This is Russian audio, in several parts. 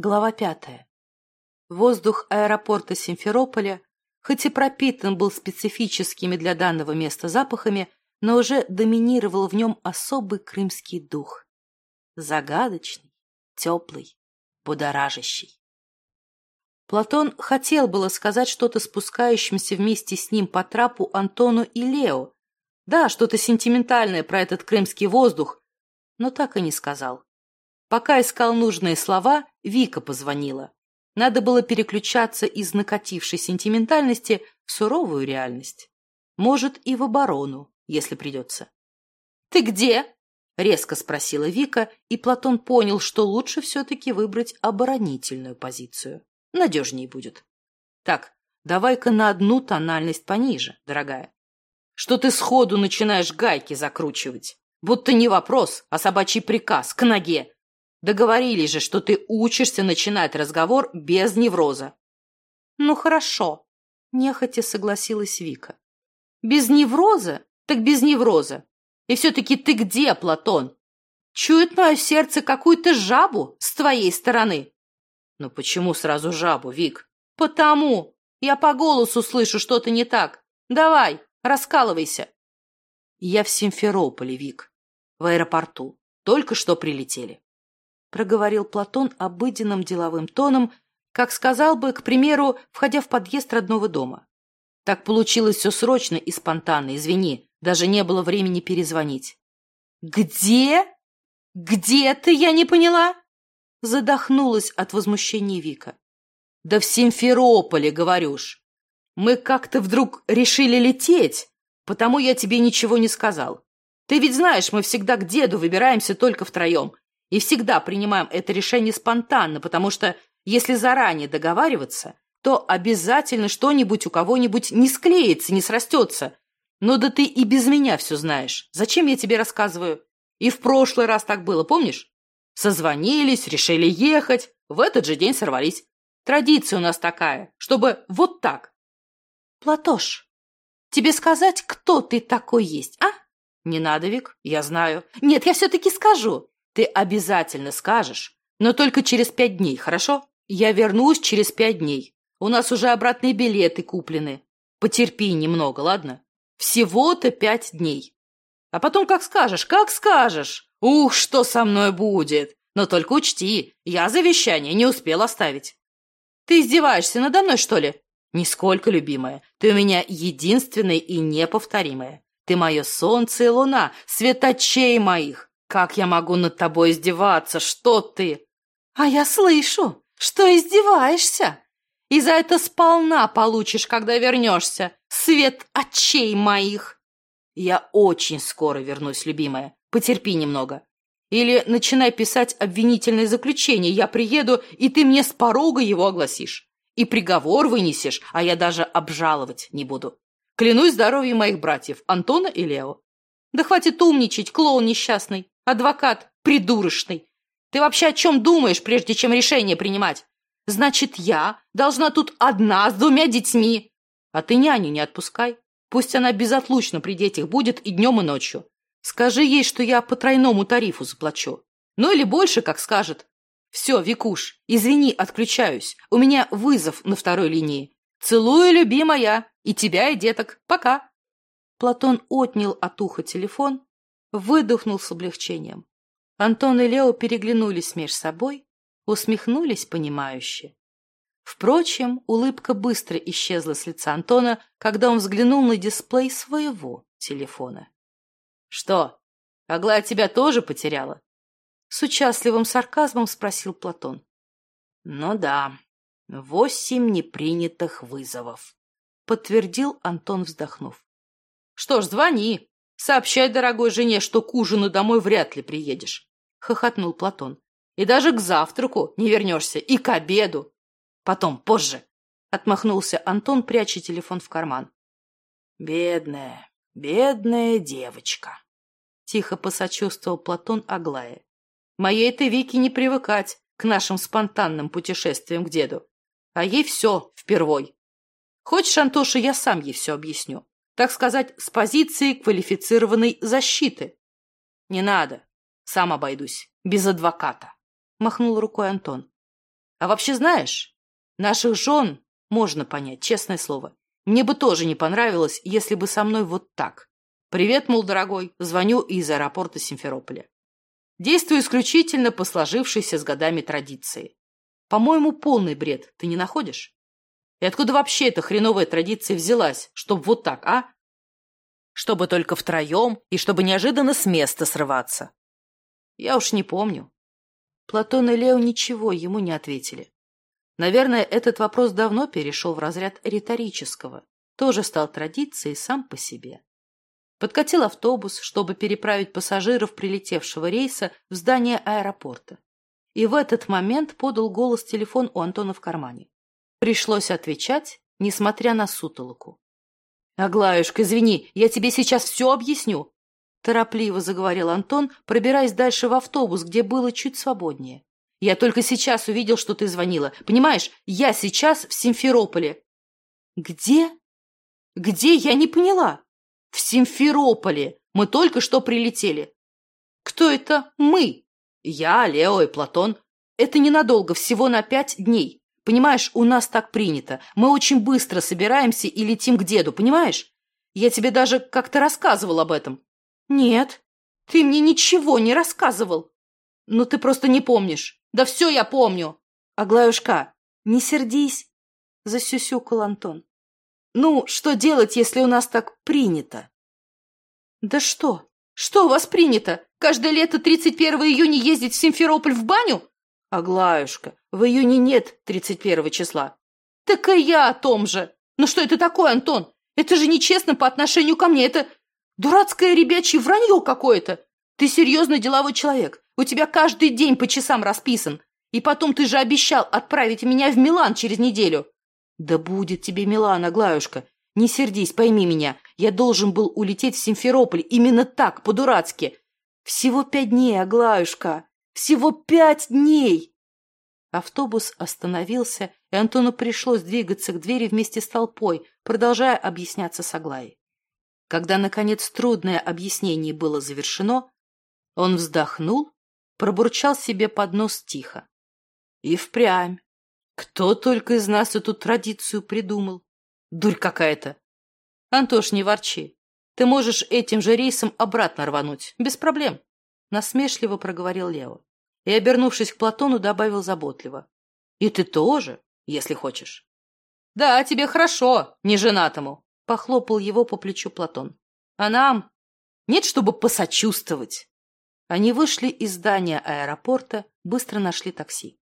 Глава пятая. Воздух аэропорта Симферополя, хоть и пропитан был специфическими для данного места запахами, но уже доминировал в нем особый крымский дух. Загадочный, теплый, будоражащий. Платон хотел было сказать что-то спускающимся вместе с ним по трапу Антону и Лео. Да, что-то сентиментальное про этот крымский воздух, но так и не сказал. Пока искал нужные слова, Вика позвонила. Надо было переключаться из накатившей сентиментальности в суровую реальность. Может, и в оборону, если придется. «Ты где?» — резко спросила Вика, и Платон понял, что лучше все-таки выбрать оборонительную позицию. Надежнее будет. Так, давай-ка на одну тональность пониже, дорогая. Что ты сходу начинаешь гайки закручивать? Будто не вопрос, а собачий приказ к ноге. Договорились же, что ты учишься начинать разговор без невроза. Ну хорошо, нехотя согласилась Вика. Без невроза? Так без невроза. И все-таки ты где, Платон? Чует мое сердце какую-то жабу с твоей стороны. Ну почему сразу жабу, Вик? Потому. Я по голосу слышу что-то не так. Давай, раскалывайся. Я в Симферополе, Вик. В аэропорту. Только что прилетели. — проговорил Платон обыденным деловым тоном, как сказал бы, к примеру, входя в подъезд родного дома. Так получилось все срочно и спонтанно, извини, даже не было времени перезвонить. «Где? Где ты, я не поняла?» Задохнулась от возмущения Вика. «Да в Симферополе, говорюш. Мы как-то вдруг решили лететь, потому я тебе ничего не сказал. Ты ведь знаешь, мы всегда к деду выбираемся только втроем, и всегда принимаем это решение спонтанно, потому что если заранее договариваться, то обязательно что-нибудь у кого-нибудь не склеится, не срастется. Но да ты и без меня все знаешь. Зачем я тебе рассказываю? И в прошлый раз так было, помнишь? Созвонились, решили ехать, в этот же день сорвались. Традиция у нас такая, чтобы вот так. Платош, тебе сказать, кто ты такой есть, а? Не надо, Вик, я знаю. Нет, я все-таки скажу. Ты обязательно скажешь, но только через пять дней, хорошо? Я вернусь через пять дней. У нас уже обратные билеты куплены. Потерпи немного, ладно? Всего-то пять дней. А потом как скажешь, как скажешь. Ух, что со мной будет. Но только учти, я завещание не успел оставить. Ты издеваешься надо мной, что ли? Нисколько, любимая. Ты у меня единственная и неповторимая. Ты мое солнце и луна, светочей моих. «Как я могу над тобой издеваться? Что ты?» «А я слышу, что издеваешься. И за это сполна получишь, когда вернешься. Свет очей моих!» «Я очень скоро вернусь, любимая. Потерпи немного. Или начинай писать обвинительное заключение. Я приеду, и ты мне с порога его огласишь. И приговор вынесешь, а я даже обжаловать не буду. Клянусь здоровьем моих братьев, Антона и Лео. Да хватит умничать, клоун несчастный. Адвокат придурочный. Ты вообще о чем думаешь, прежде чем решение принимать? Значит, я должна тут одна с двумя детьми. А ты няню не отпускай. Пусть она безотлучно при детях будет и днем, и ночью. Скажи ей, что я по тройному тарифу заплачу. Ну или больше, как скажет. Все, Викуш, извини, отключаюсь. У меня вызов на второй линии. Целую, любимая, и тебя, и деток. Пока. Платон отнял от уха телефон, выдохнул с облегчением. Антон и Лео переглянулись меж собой, усмехнулись понимающе. Впрочем, улыбка быстро исчезла с лица Антона, когда он взглянул на дисплей своего телефона. — Что, Аглая тебя тоже потеряла? — с участливым сарказмом спросил Платон. — Ну да, восемь непринятых вызовов, — подтвердил Антон, вздохнув. — Что ж, звони, Сообщай дорогой жене, что к ужину домой вряд ли приедешь, — хохотнул Платон. И даже к завтраку не вернешься, и к обеду. Потом, позже, — отмахнулся Антон, пряча телефон в карман. Бедная, бедная девочка, — тихо посочувствовал Платон Аглае. Моей-то Вике не привыкать к нашим спонтанным путешествиям к деду. А ей все впервой. Хочешь, Антоша, я сам ей все объясню так сказать, с позиции квалифицированной защиты. Не надо, сам обойдусь, без адвоката, махнул рукой Антон. А вообще знаешь, наших жен можно понять, честное слово. Мне бы тоже не понравилось, если бы со мной вот так. Привет, мол, дорогой, звоню из аэропорта Симферополя. Действую исключительно по сложившейся с годами традиции. По-моему, полный бред, ты не находишь? И откуда вообще эта хреновая традиция взялась, чтобы вот так, а? Чтобы только втроем и чтобы неожиданно с места срываться. Я уж не помню. Платон и Лео ничего ему не ответили. Наверное, этот вопрос давно перешел в разряд риторического, тоже стал традицией сам по себе. Подкатил автобус, чтобы переправить пассажиров прилетевшего рейса в здание аэропорта. И в этот момент подал голос телефон у Антона в кармане. Пришлось отвечать, несмотря на сутолоку. «Аглаюшка, извини, я тебе сейчас все объясню!» Торопливо заговорил Антон, пробираясь дальше в автобус, где было чуть свободнее. «Я только сейчас увидел, что ты звонила. Понимаешь, я сейчас в Симферополе». «Где?» «Где? Я не поняла». «В Симферополе. Мы только что прилетели». «Кто это мы?» «Я, Лео и Платон. Это ненадолго, всего на пять дней. Понимаешь, у нас так принято. Мы очень быстро собираемся и летим к деду, понимаешь? Я тебе даже как-то рассказывал об этом». «Нет, ты мне ничего не рассказывал». «Ну ты просто не помнишь. Да все я помню». «Аглаюшка, не сердись», — засюсюкал Антон. Ну, что делать, если у нас так принято? Да что? Что у вас принято? Каждое лето 31 июня ездить в Симферополь в баню? Аглаюшка, в июне нет 31 числа. Так и я о том же. Ну что это такое, Антон? Это же нечестно по отношению ко мне. Это дурацкое ребячье вранье какое-то. Ты серьезно деловой человек. У тебя каждый день по часам расписан. И потом ты же обещал отправить меня в Милан через неделю. «Да будет тебе Милана, Аглаюшка! Не сердись, пойми меня. Я должен был улететь в Симферополь именно так, по-дурацки. Всего пять дней, Аглаюшка! Всего пять дней!» Автобус остановился, и Антону пришлось двигаться к двери вместе с толпой, продолжая объясняться с Аглаей. Когда, наконец, трудное объяснение было завершено, он вздохнул, пробурчал себе под нос тихо. И впрямь кто только из нас эту традицию придумал? Дурь какая-то. Антош, не ворчи. Ты можешь этим же рейсом обратно рвануть. Без проблем. Насмешливо проговорил Лео. И, обернувшись к Платону, добавил заботливо. И ты тоже, если хочешь. Да, тебе хорошо, не женатому. Похлопал его по плечу Платон. А нам? Нет, чтобы посочувствовать. Они вышли из здания аэропорта, быстро нашли такси.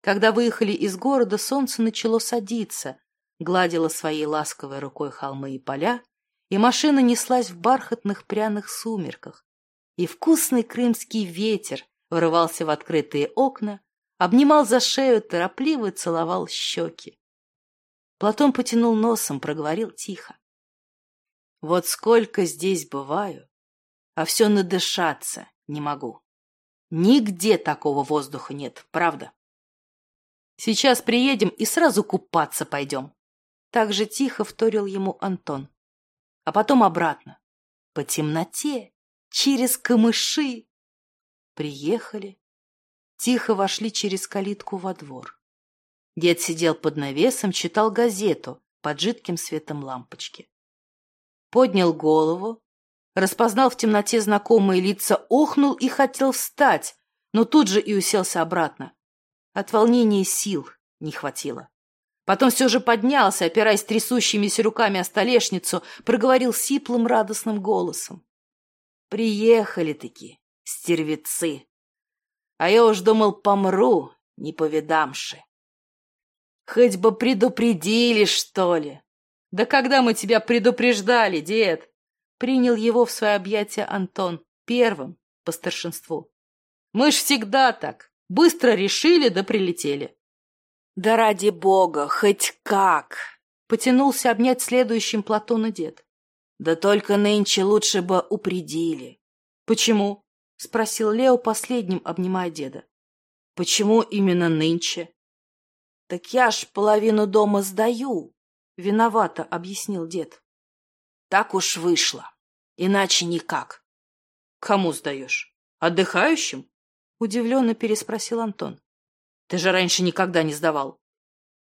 Когда выехали из города, солнце начало садиться, гладило своей ласковой рукой холмы и поля, и машина неслась в бархатных пряных сумерках. И вкусный крымский ветер вырывался в открытые окна, обнимал за шею, торопливо целовал щеки. Платон потянул носом, проговорил тихо. Вот сколько здесь бываю, а все надышаться не могу. Нигде такого воздуха нет, правда? Сейчас приедем и сразу купаться пойдем. Так же тихо вторил ему Антон. А потом обратно. По темноте, через камыши. Приехали. Тихо вошли через калитку во двор. Дед сидел под навесом, читал газету под жидким светом лампочки. Поднял голову, распознал в темноте знакомые лица, охнул и хотел встать, но тут же и уселся обратно. От волнения сил не хватило. Потом все же поднялся, опираясь трясущимися руками о столешницу, проговорил сиплым радостным голосом. «Приехали-таки, стервецы! А я уж думал, помру, не повидамши. Хоть бы предупредили, что ли!» «Да когда мы тебя предупреждали, дед?» Принял его в свое объятие Антон, первым, по старшинству. «Мы ж всегда так, Быстро решили да прилетели. Да ради бога, хоть как! Потянулся обнять следующим Платона дед. Да только нынче лучше бы упредили. Почему? Спросил Лео последним, обнимая деда. Почему именно нынче? Так я ж половину дома сдаю. Виновато, объяснил дед. Так уж вышло. Иначе никак. Кому сдаешь? Отдыхающим? Удивленно переспросил Антон. Ты же раньше никогда не сдавал.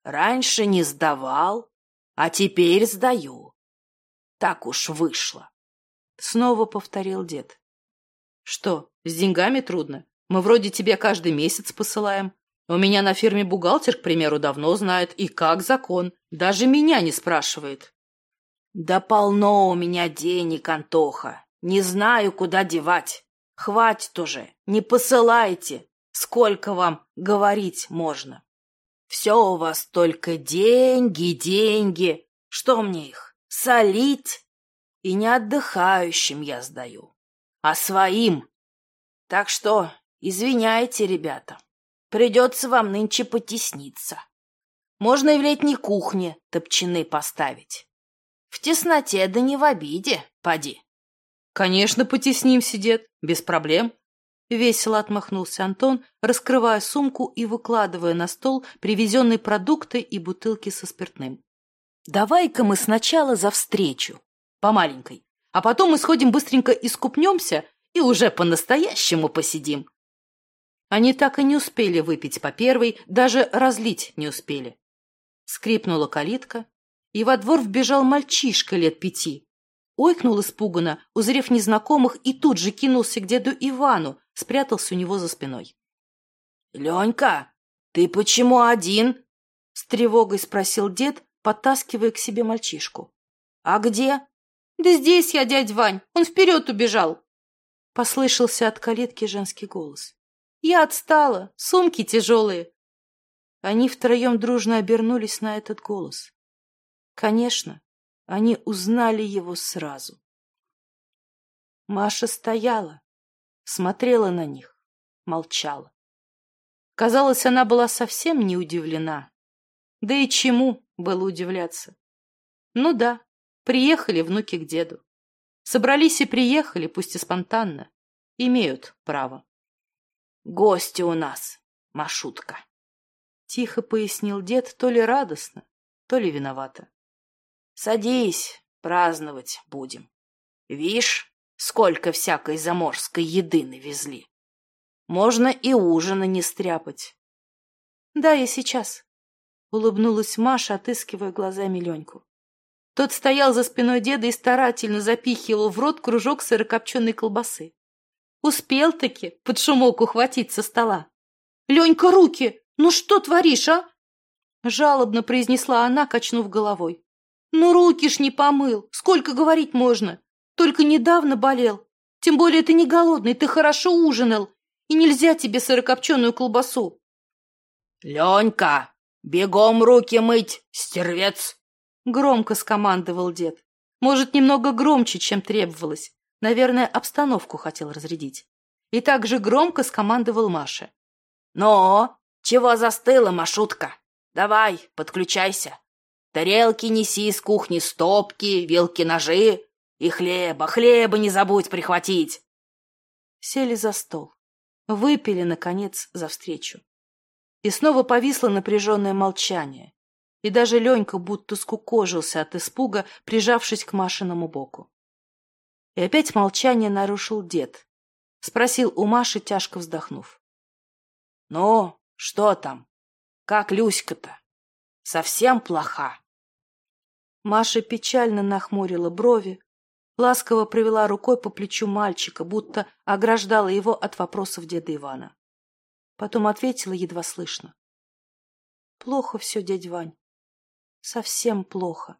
Раньше не сдавал, а теперь сдаю. Так уж вышло. Снова повторил дед. Что, с деньгами трудно? Мы вроде тебе каждый месяц посылаем. У меня на фирме бухгалтер, к примеру, давно знает, и как закон. Даже меня не спрашивает. Да полно у меня денег, Антоха. Не знаю, куда девать. Хватит уже, не посылайте. Сколько вам говорить можно? Все у вас только деньги, деньги. Что мне их, солить? И не отдыхающим я сдаю, а своим. Так что извиняйте, ребята, придется вам нынче потесниться. Можно и в летней кухне топчаны поставить. В тесноте да не в обиде, поди. Конечно, потеснимся, дед, без проблем. Весело отмахнулся Антон, раскрывая сумку и выкладывая на стол привезенные продукты и бутылки со спиртным. «Давай-ка мы сначала за встречу, по маленькой, а потом мы сходим быстренько искупнемся и уже по-настоящему посидим». Они так и не успели выпить по первой, даже разлить не успели. Скрипнула калитка, и во двор вбежал мальчишка лет пяти, ойкнул испуганно, узрев незнакомых, и тут же кинулся к деду Ивану, спрятался у него за спиной. — Ленька, ты почему один? — с тревогой спросил дед, подтаскивая к себе мальчишку. — А где? — Да здесь я, дядь Вань, он вперед убежал. Послышался от калитки женский голос. — Я отстала, сумки тяжелые. Они втроем дружно обернулись на этот голос. Конечно, они узнали его сразу. Маша стояла, смотрела на них, молчала. Казалось, она была совсем не удивлена. Да и чему было удивляться? Ну да, приехали внуки к деду. Собрались и приехали, пусть и спонтанно. Имеют право. «Гости у нас, Машутка», — тихо пояснил дед, то ли радостно, то ли виновато. Садись, праздновать будем. Вишь, сколько всякой заморской еды навезли. Можно и ужина не стряпать. Да, я сейчас. Улыбнулась Маша, отыскивая глазами Леньку. Тот стоял за спиной деда и старательно запихивал в рот кружок сырокопченой колбасы. Успел-таки под шумок ухватить со стола. «Ленька, руки! Ну что творишь, а?» Жалобно произнесла она, качнув головой. Ну, руки ж не помыл. Сколько говорить можно? Только недавно болел. Тем более ты не голодный, ты хорошо ужинал. И нельзя тебе сырокопченую колбасу. Ленька, бегом руки мыть, стервец! Громко скомандовал дед. Может, немного громче, чем требовалось. Наверное, обстановку хотел разрядить. И также громко скомандовал Маше. «Ну, чего застыла, Машутка? Давай, подключайся. Тарелки неси из кухни, стопки, вилки-ножи. И хлеба, хлеба не забудь прихватить. Сели за стол. Выпили, наконец, за встречу. И снова повисло напряженное молчание. И даже Ленька будто скукожился от испуга, прижавшись к Машиному боку. И опять молчание нарушил дед. Спросил у Маши, тяжко вздохнув. — Ну, что там? Как Люська-то? Совсем плоха? Маша печально нахмурила брови, ласково провела рукой по плечу мальчика, будто ограждала его от вопросов деда Ивана. Потом ответила едва слышно. Плохо все, дядь Вань. Совсем плохо.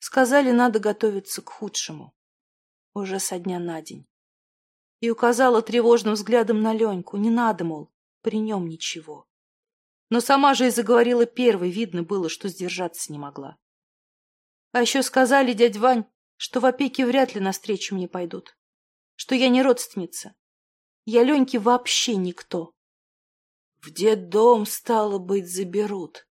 Сказали, надо готовиться к худшему. Уже со дня на день. И указала тревожным взглядом на Леньку. Не надо, мол, при нем ничего. Но сама же и заговорила первой, видно было, что сдержаться не могла. А еще сказали, дядь Вань, что в опеке вряд ли навстречу мне пойдут. Что я не родственница. Я Леньке вообще никто. В детдом, стало быть, заберут.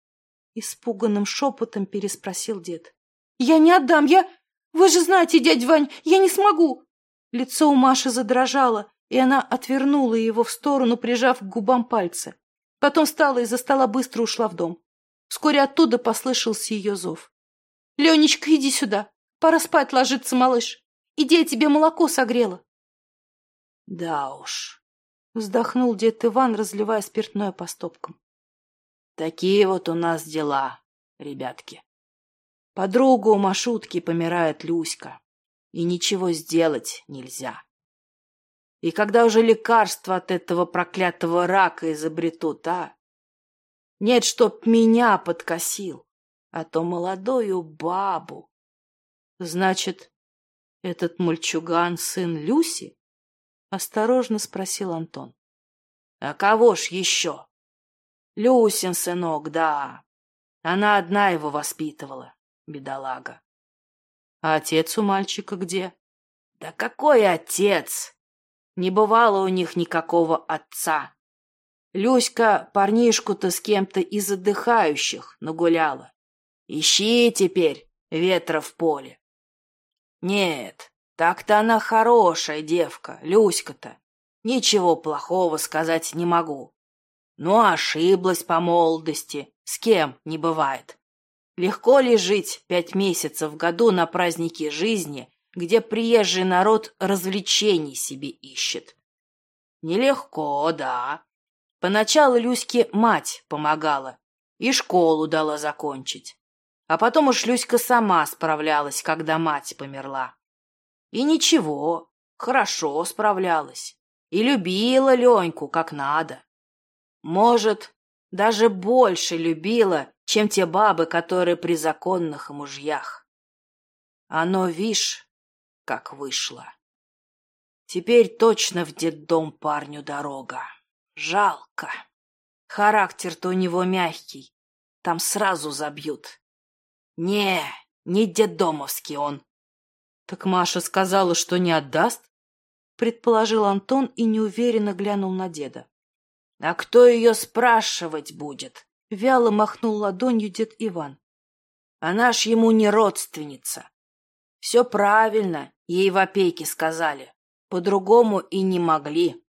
Испуганным шепотом переспросил дед. Я не отдам, я... Вы же знаете, дядь Вань, я не смогу. Лицо у Маши задрожало, и она отвернула его в сторону, прижав к губам пальцы. Потом встала из-за стола, быстро ушла в дом. Вскоре оттуда послышался ее зов. Ленечка, иди сюда. Пора спать ложиться, малыш. Иди, я тебе молоко согрела. Да уж, Вздохнул дед Иван, разливая спиртное по стопкам. Такие вот у нас дела, ребятки. Подругу у Машутки помирает Люська, и ничего сделать нельзя. И когда уже лекарство от этого проклятого рака изобретут, а? Нет, чтоб меня подкосил, а то молодую бабу. Значит, этот мальчуган сын Люси? Осторожно спросил Антон. А кого ж еще? Люсин сынок, да. Она одна его воспитывала, бедолага. А отец у мальчика где? Да какой отец? Не бывало у них никакого отца. Люська парнишку-то с кем-то из отдыхающих нагуляла. Ищи теперь ветра в поле. Нет, так-то она хорошая девка, Люська-то. Ничего плохого сказать не могу. Но ошиблась по молодости, с кем не бывает. Легко ли жить пять месяцев в году на празднике жизни, где приезжий народ развлечений себе ищет? Нелегко, да. Поначалу Люське мать помогала и школу дала закончить. А потом уж Люська сама справлялась, когда мать померла. И ничего, хорошо справлялась. И любила Леньку как надо. Может, даже больше любила, чем те бабы, которые при законных мужьях. Оно, вишь, как вышло. Теперь точно в детдом парню дорога. Жалко. Характер-то у него мягкий. Там сразу забьют. Не, не детдомовский он. Так Маша сказала, что не отдаст? Предположил Антон и неуверенно глянул на деда. А кто ее спрашивать будет? Вяло махнул ладонью дед Иван. Она ж ему не родственница. Все правильно, ей в опеке сказали. По-другому и не могли.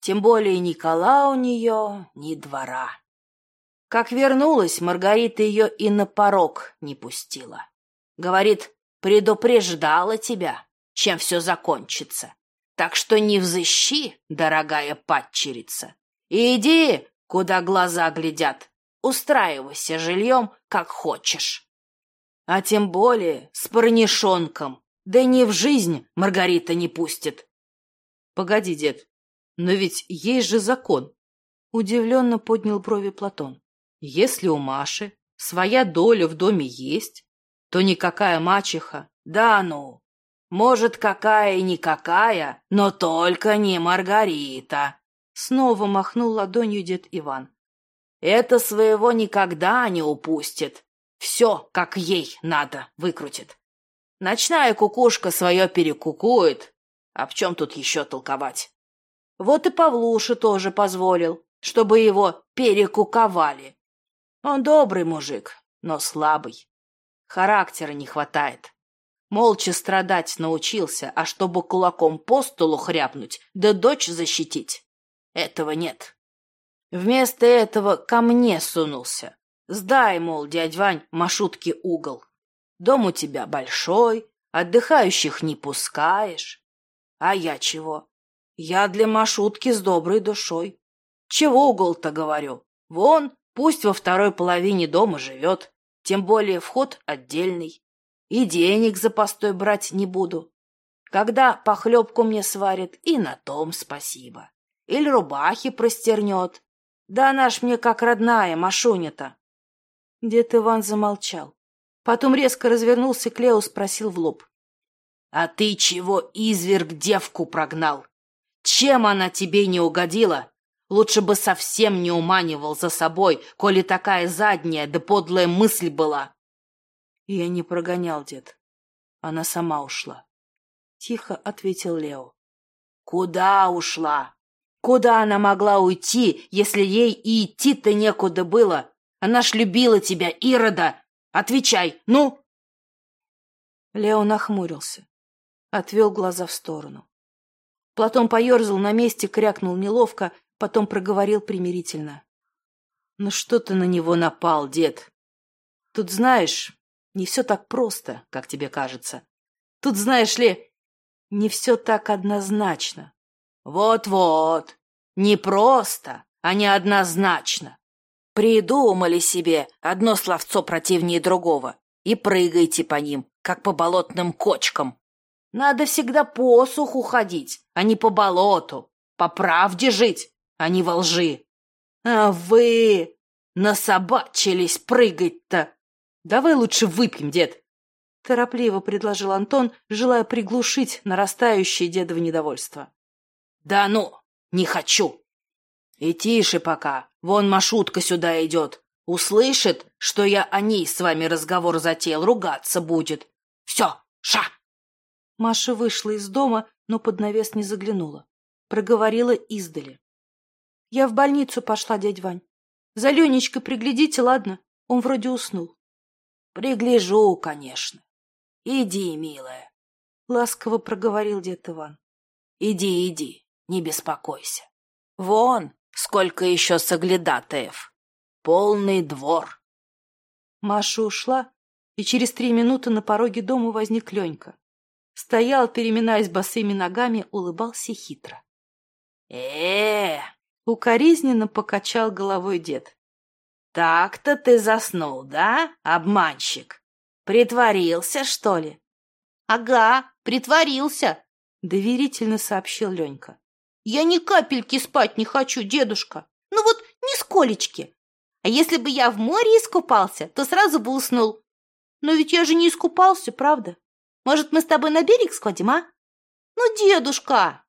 Тем более ни кола у нее, ни двора. Как вернулась, Маргарита ее и на порог не пустила. Говорит, предупреждала тебя, чем все закончится. Так что не взыщи, дорогая падчерица. Иди, куда глаза глядят. Устраивайся жильем, как хочешь. А тем более с парнишонком. Да не в жизнь Маргарита не пустит. Погоди, дед, но ведь есть же закон. Удивленно поднял брови Платон. Если у Маши своя доля в доме есть, то никакая мачеха... Да ну, может, какая и никакая, но только не Маргарита. Снова махнул ладонью дед Иван. Это своего никогда не упустит. Все, как ей надо, выкрутит. Ночная кукушка свое перекукует. А в чем тут еще толковать? Вот и Павлуша тоже позволил, чтобы его перекуковали. Он добрый мужик, но слабый. Характера не хватает. Молча страдать научился, а чтобы кулаком по столу хряпнуть, да дочь защитить. Этого нет. Вместо этого ко мне сунулся. Сдай, мол, дядь Вань, маршрутки угол. Дом у тебя большой, отдыхающих не пускаешь. А я чего? Я для маршрутки с доброй душой. Чего угол-то говорю? Вон, пусть во второй половине дома живет, тем более вход отдельный. И денег за постой брать не буду. Когда похлебку мне сварит, и на том спасибо. Или рубахи простернет. Да она ж мне как родная, Машуня-то. Дед Иван замолчал. Потом резко развернулся к Лео, спросил в лоб. — А ты чего изверг девку прогнал? Чем она тебе не угодила? Лучше бы совсем не уманивал за собой, коли такая задняя да подлая мысль была. Я не прогонял, дед. Она сама ушла. Тихо ответил Лео. Куда ушла? Куда она могла уйти, если ей и идти-то некуда было? Она ж любила тебя, Ирода. Отвечай, ну! Лео нахмурился, отвел глаза в сторону. Платон поерзал на месте, крякнул неловко, потом проговорил примирительно. «Ну что ты на него напал, дед? Тут, знаешь, не все так просто, как тебе кажется. Тут, знаешь ли, не все так однозначно». «Вот-вот, Не просто, а неоднозначно. Придумали себе одно словцо противнее другого и прыгайте по ним, как по болотным кочкам. Надо всегда по суху ходить, а не по болоту, по правде жить, а не во лжи. А вы насобачились прыгать-то. Давай лучше выпьем, дед. Торопливо предложил Антон, желая приглушить нарастающее дедово недовольство. Да ну, не хочу. И тише пока, вон Машутка сюда идет. Услышит, что я о ней с вами разговор затеял, ругаться будет. Все, ша! Маша вышла из дома, но под навес не заглянула. Проговорила издали. Я в больницу пошла, дядь Вань. За Ленечкой приглядите, ладно? Он вроде уснул. Пригляжу, конечно. Иди, милая. Ласково проговорил дед Иван. Иди, иди, не беспокойся. Вон, сколько еще соглядатаев. Полный двор. Маша ушла, и через три минуты на пороге дома возник Ленька. Стоял, переминаясь босыми ногами, улыбался хитро. э, -э Укоризненно покачал головой дед. «Так-то ты заснул, да, обманщик? Притворился, что ли?» «Ага, притворился», — доверительно сообщил Ленька. «Я ни капельки спать не хочу, дедушка. Ну вот, нисколечки. А если бы я в море искупался, то сразу бы уснул. Но ведь я же не искупался, правда? Может, мы с тобой на берег сходим, а? Ну, дедушка!»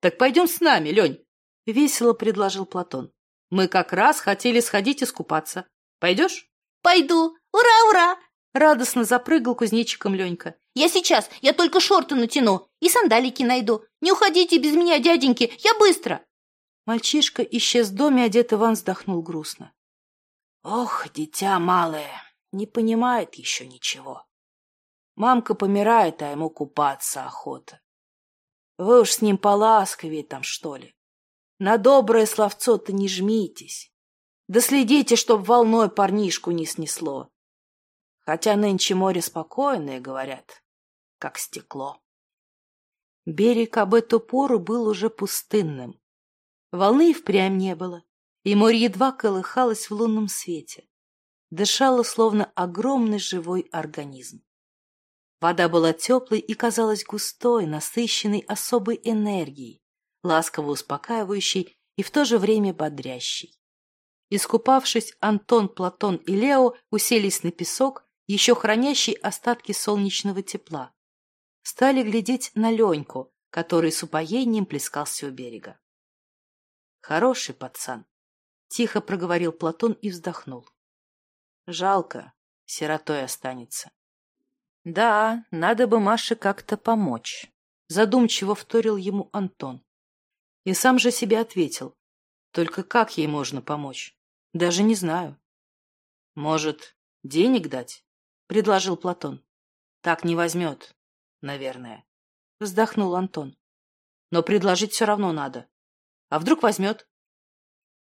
«Так пойдем с нами, Лень!» — весело предложил Платон. «Мы как раз хотели сходить искупаться. Пойдешь?» «Пойду! Ура, ура!» Радостно запрыгал кузнечиком Ленька. «Я сейчас, я только шорты натяну и сандалики найду. Не уходите без меня, дяденьки, я быстро!» Мальчишка исчез в доме, а Иван вздохнул грустно. «Ох, дитя малое, не понимает еще ничего. Мамка помирает, а ему купаться охота. Вы уж с ним поласковее там, что ли. На доброе словцо-то не жмитесь. Да следите, чтоб волной парнишку не снесло. Хотя нынче море спокойное, говорят, как стекло. Берег об эту пору был уже пустынным. Волны и впрямь не было, и море едва колыхалось в лунном свете. Дышало, словно огромный живой организм. Вода была теплой и казалась густой, насыщенной особой энергией, ласково успокаивающей и в то же время бодрящей. Искупавшись, Антон, Платон и Лео уселись на песок, еще хранящий остатки солнечного тепла. Стали глядеть на Леньку, который с упоением плескался у берега. «Хороший пацан», — тихо проговорил Платон и вздохнул. «Жалко, сиротой останется». Да, надо бы Маше как-то помочь. Задумчиво вторил ему Антон. И сам же себе ответил. Только как ей можно помочь? Даже не знаю. Может, денег дать? Предложил Платон. Так не возьмет, наверное. Вздохнул Антон. Но предложить все равно надо. А вдруг возьмет?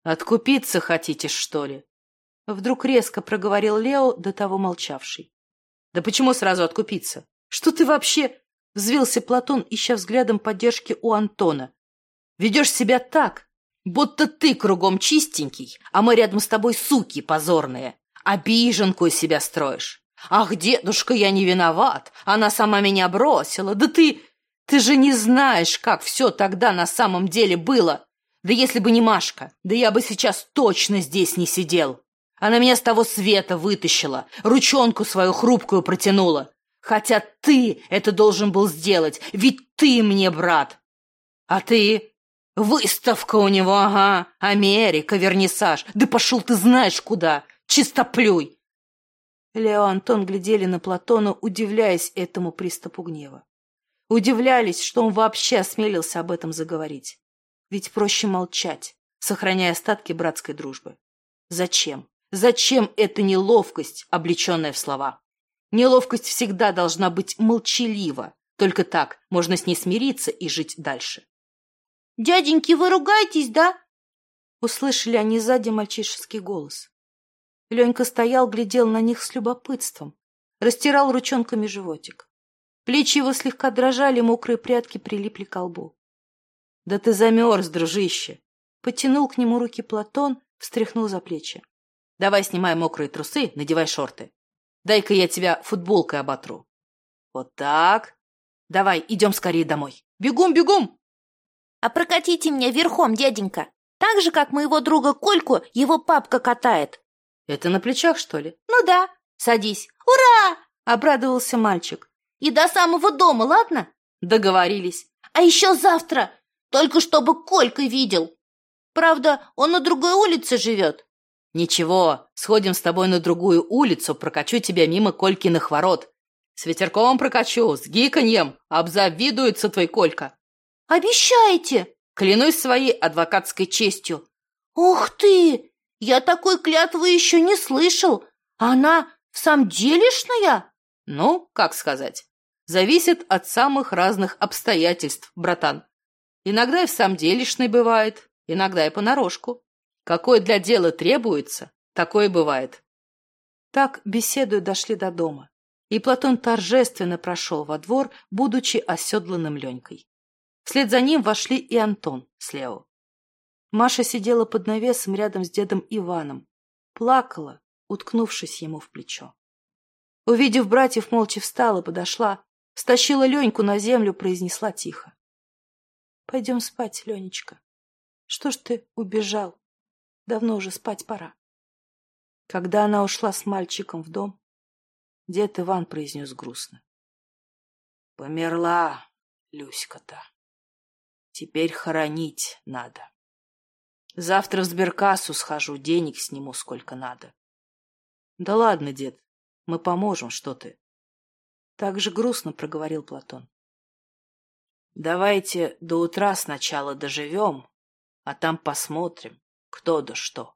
Откупиться хотите, что ли? Вдруг резко проговорил Лео, до того молчавший. Да почему сразу откупиться? Что ты вообще... Взвился Платон, ища взглядом поддержки у Антона. Ведешь себя так, будто ты кругом чистенький, а мы рядом с тобой суки позорные. Обиженку из себя строишь. Ах, дедушка, я не виноват. Она сама меня бросила. Да ты... Ты же не знаешь, как все тогда на самом деле было. Да если бы не Машка, да я бы сейчас точно здесь не сидел. Она меня с того света вытащила, ручонку свою хрупкую протянула. Хотя ты это должен был сделать, ведь ты мне брат. А ты? Выставка у него, ага, Америка, вернисаж. Да пошел ты знаешь куда, чистоплюй. Лео и Антон глядели на Платона, удивляясь этому приступу гнева. Удивлялись, что он вообще осмелился об этом заговорить. Ведь проще молчать, сохраняя остатки братской дружбы. Зачем? Зачем эта неловкость, облеченная в слова? Неловкость всегда должна быть молчалива. Только так можно с ней смириться и жить дальше. «Дяденьки, вы ругаетесь, да?» Услышали они сзади мальчишеский голос. Ленька стоял, глядел на них с любопытством, растирал ручонками животик. Плечи его слегка дрожали, мокрые прядки прилипли к лбу. Да ты замерз, дружище. Потянул к нему руки Платон, встряхнул за плечи. Давай снимай мокрые трусы, надевай шорты. Дай-ка я тебя футболкой оботру. Вот так. Давай, идем скорее домой. Бегом, бегом! А прокатите меня верхом, дяденька. Так же, как моего друга Кольку его папка катает. Это на плечах, что ли? Ну да. Садись. Ура! Обрадовался мальчик. И до самого дома, ладно? Договорились. А еще завтра. Только чтобы Колька видел. Правда, он на другой улице живет. Ничего, сходим с тобой на другую улицу, прокачу тебя мимо Колькиных ворот. С ветерком прокачу, с гиканьем. Обзавидуется твой Колька. Обещаете? Клянусь своей адвокатской честью. Ух ты! Я такой клятвы еще не слышал. Она в самом делешная? Ну, как сказать. Зависит от самых разных обстоятельств, братан. Иногда и в самом делешной бывает, иногда и понарошку. Какое для дела требуется, такое бывает. Так, беседуя, дошли до дома, и Платон торжественно прошел во двор, будучи оседланным Ленькой. Вслед за ним вошли и Антон с Лео. Маша сидела под навесом рядом с дедом Иваном, плакала, уткнувшись ему в плечо. Увидев братьев, молча встала, подошла, стащила Леньку на землю, произнесла тихо. — Пойдем спать, Ленечка. Что ж ты убежал? Давно уже спать пора. Когда она ушла с мальчиком в дом, дед Иван произнес грустно. Померла Люська-то. Теперь хоронить надо. Завтра в сберкассу схожу, денег сниму сколько надо. Да ладно, дед, мы поможем, что ты. Так же грустно проговорил Платон. Давайте до утра сначала доживем, а там посмотрим кто да что.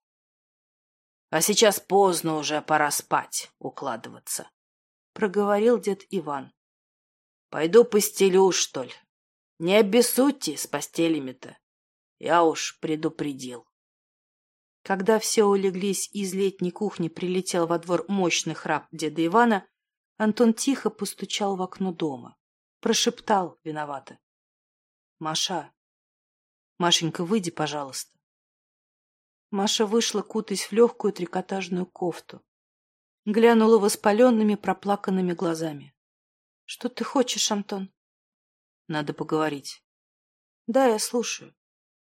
А сейчас поздно уже, пора спать, укладываться, — проговорил дед Иван. Пойду постелю, что ли. Не обессудьте с постелями-то. Я уж предупредил. Когда все улеглись, из летней кухни прилетел во двор мощный храп деда Ивана, Антон тихо постучал в окно дома. Прошептал виновато. — Маша, Машенька, выйди, пожалуйста. Маша вышла, кутаясь в легкую трикотажную кофту. Глянула воспаленными, проплаканными глазами. — Что ты хочешь, Антон? — Надо поговорить. — Да, я слушаю.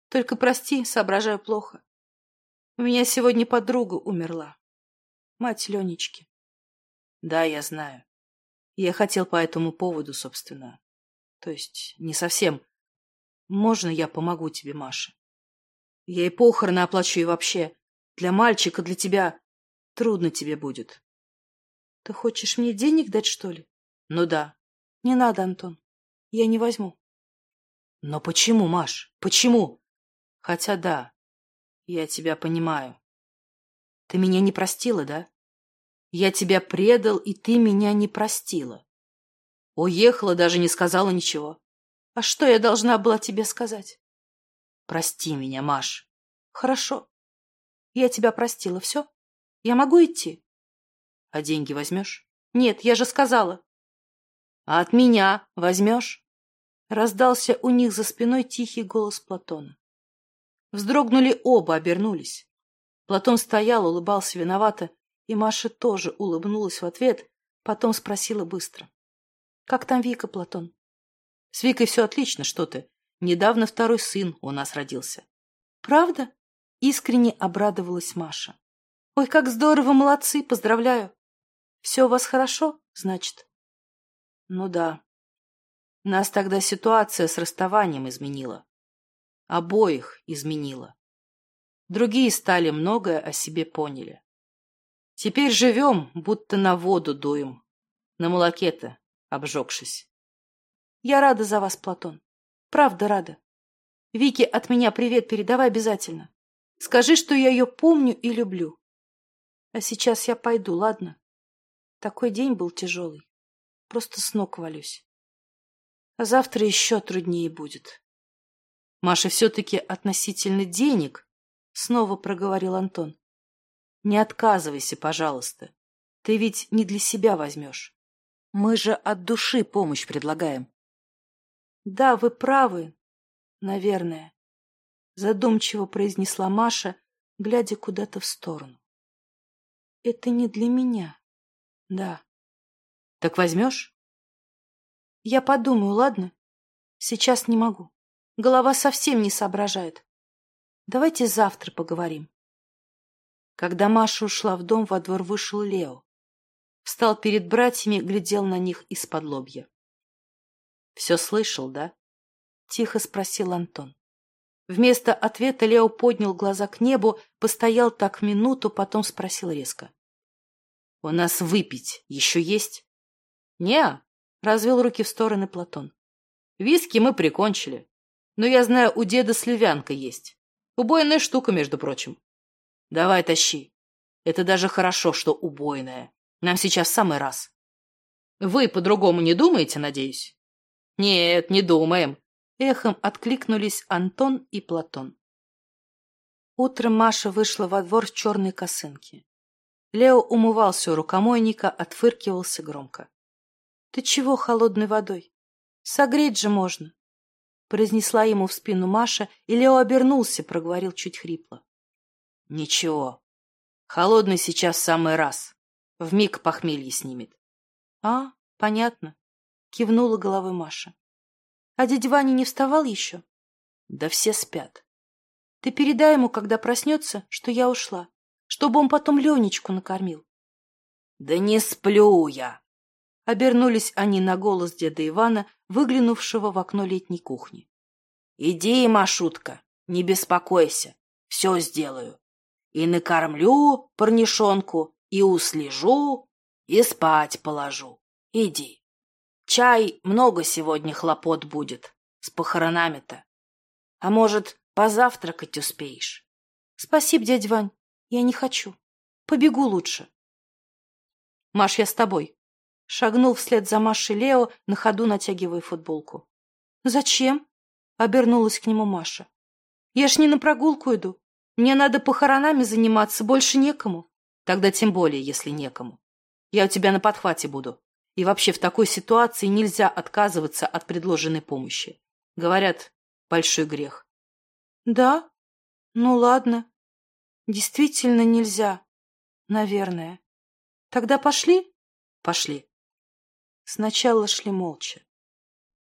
Только прости, соображаю плохо. У меня сегодня подруга умерла. Мать Ленечки. — Да, я знаю. Я хотел по этому поводу, собственно. То есть, не совсем. Можно я помогу тебе, Маша? Я и похороны оплачу, и вообще. Для мальчика, для тебя. Трудно тебе будет. Ты хочешь мне денег дать, что ли? Ну да. Не надо, Антон. Я не возьму. Но почему, Маш? Почему? Хотя да, я тебя понимаю. Ты меня не простила, да? Я тебя предал, и ты меня не простила. Уехала, даже не сказала ничего. А что я должна была тебе сказать? Прости меня, Маш. Хорошо. Я тебя простила. Все? Я могу идти? А деньги возьмешь? Нет, я же сказала. А от меня возьмешь? Раздался у них за спиной тихий голос Платона. Вздрогнули оба, обернулись. Платон стоял, улыбался виновато, и Маша тоже улыбнулась в ответ, потом спросила быстро. — Как там Вика, Платон? — С Викой все отлично, что ты. Недавно второй сын у нас родился. Правда? Искренне обрадовалась Маша. Ой, как здорово, молодцы, поздравляю. Все у вас хорошо, значит? Ну да. Нас тогда ситуация с расставанием изменила. Обоих изменила. Другие стали многое о себе поняли. Теперь живем, будто на воду дуем. На молоке-то, обжегшись. Я рада за вас, Платон. Правда рада. Вике от меня привет передавай обязательно. Скажи, что я ее помню и люблю. А сейчас я пойду, ладно? Такой день был тяжелый. Просто с ног валюсь. А завтра еще труднее будет. Маша все-таки относительно денег, снова проговорил Антон. Не отказывайся, пожалуйста. Ты ведь не для себя возьмешь. Мы же от души помощь предлагаем. Да, вы правы. наверное, задумчиво произнесла Маша, глядя куда-то в сторону. Это не для меня. Да. Так возьмешь? Я подумаю, ладно? Сейчас не могу. Голова совсем не соображает. Давайте завтра поговорим. Когда Маша ушла в дом, во двор вышел Лео. Встал перед братьями, глядел на них из-под лобья. — Все слышал, да? — тихо спросил Антон. Вместо ответа Лео поднял глаза к небу, постоял так минуту, потом спросил резко. — У нас выпить еще есть? — Не, развел руки в стороны Платон. — Виски мы прикончили. Но я знаю, у деда сливянка есть. Убойная штука, между прочим. Давай тащи. Это даже хорошо, что убойная. Нам сейчас самый раз. Вы по-другому не думаете, надеюсь? Нет, не думаем. Эхом откликнулись Антон и Платон. Утром Маша вышла во двор в черной косынке. Лео умывался у рукомойника, отфыркивался громко. — Ты чего холодной водой? Согреть же можно. Произнесла ему в спину Маша, и Лео обернулся, проговорил чуть хрипло. — Ничего. Холодный сейчас в самый раз. Вмиг похмелье снимет. — А, понятно. Кивнула головой Маша. А дядя Ваня не вставал еще? Да все спят. Ты передай ему, когда проснется, что я ушла, чтобы он потом Ленечку накормил. Да не сплю я. Обернулись они на голос деда Ивана, выглянувшего в окно летней кухни. Иди, Машутка, не беспокойся, все сделаю. И накормлю парнишонку, и услежу, и спать положу. Иди. Чай много сегодня хлопот будет. С похоронами-то. А может, позавтракать успеешь? Спасибо, дядь Вань. Я не хочу. Побегу лучше. Маш, я с тобой. Шагнул вслед за Машей Лео, на ходу натягивая футболку. Зачем? Обернулась к нему Маша. Я ж не на прогулку иду. Мне надо похоронами заниматься, больше некому. Тогда тем более, если некому. Я у тебя на подхвате буду. И вообще в такой ситуации нельзя отказываться от предложенной помощи. Говорят, большой грех. Да? Ну ладно. Действительно нельзя. Наверное. Тогда пошли? Пошли. Сначала шли молча.